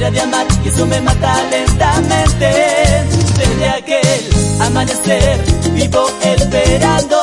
manera de amar y eso me mata lentamente. Desde aquel amanecer vivo esperando.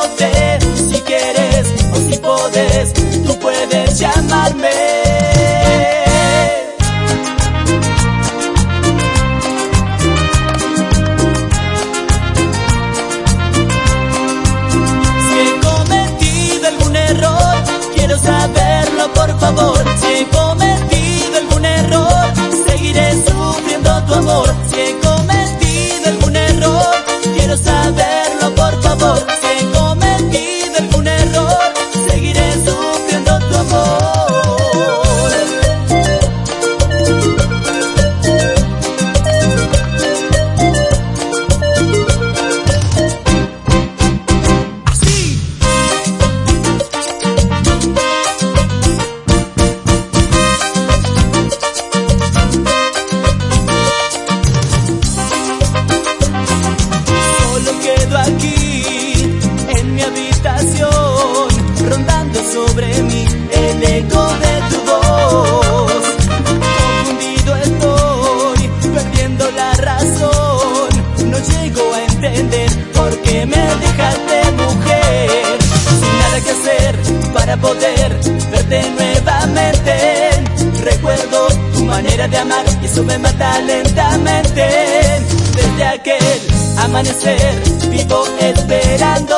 porque me dejaste mujer. Sin nada que hacer para poder verte nuevamente. Recuerdo tu manera de amar y eso me mata lentamente. Desde aquel amanecer vivo esperando